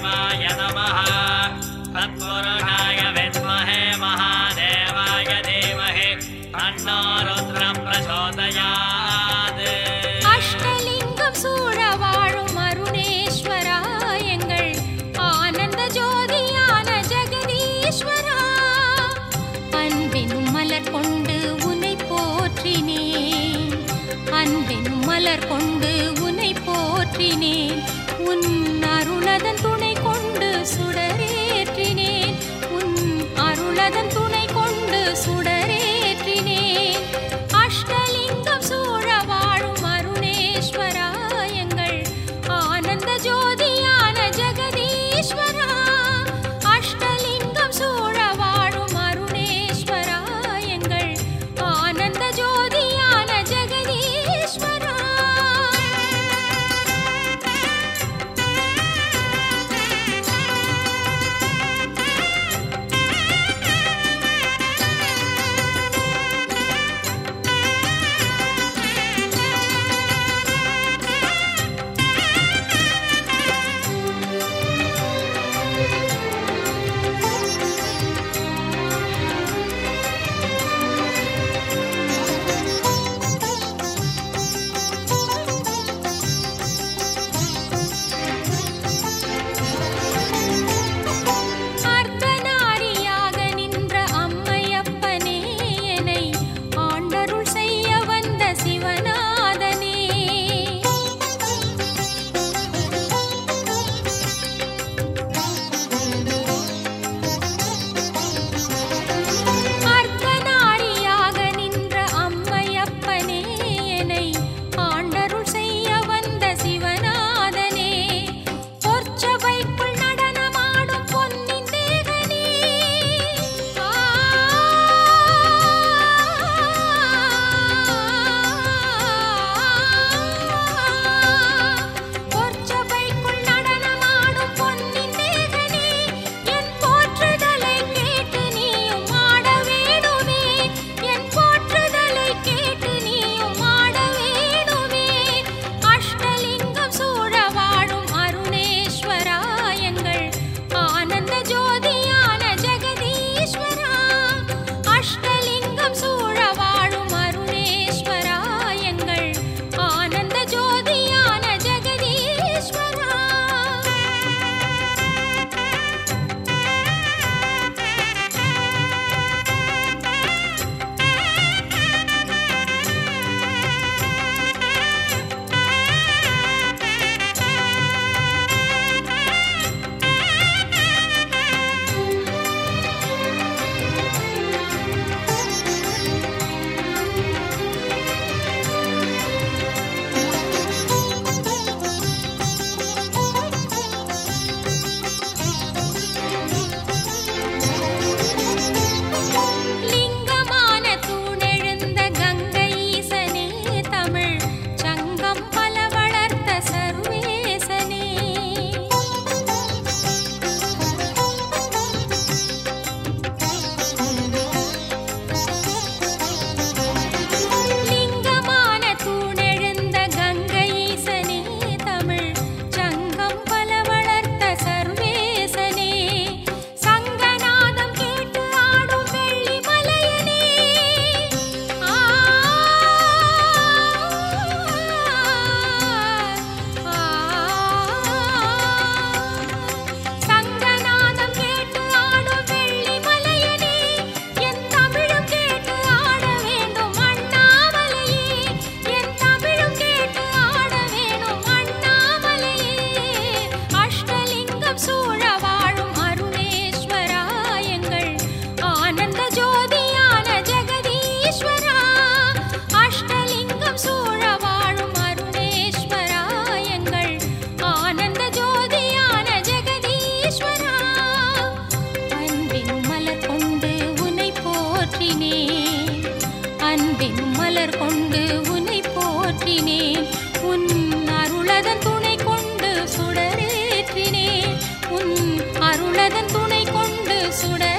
शिवाय नमः. यमः 等。மலர் கொண்டு உனை போற்றினேன். உன் அருளதன் துணை கொண்டு சுடரேற்றினேன். உன் அருளதன் துணை கொண்டு சுடர்